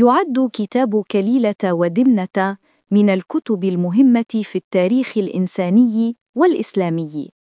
يعد كتاب كليلة ودمنة من الكتب المهمة في التاريخ الإنساني والإسلامي.